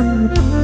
Mm-hmm.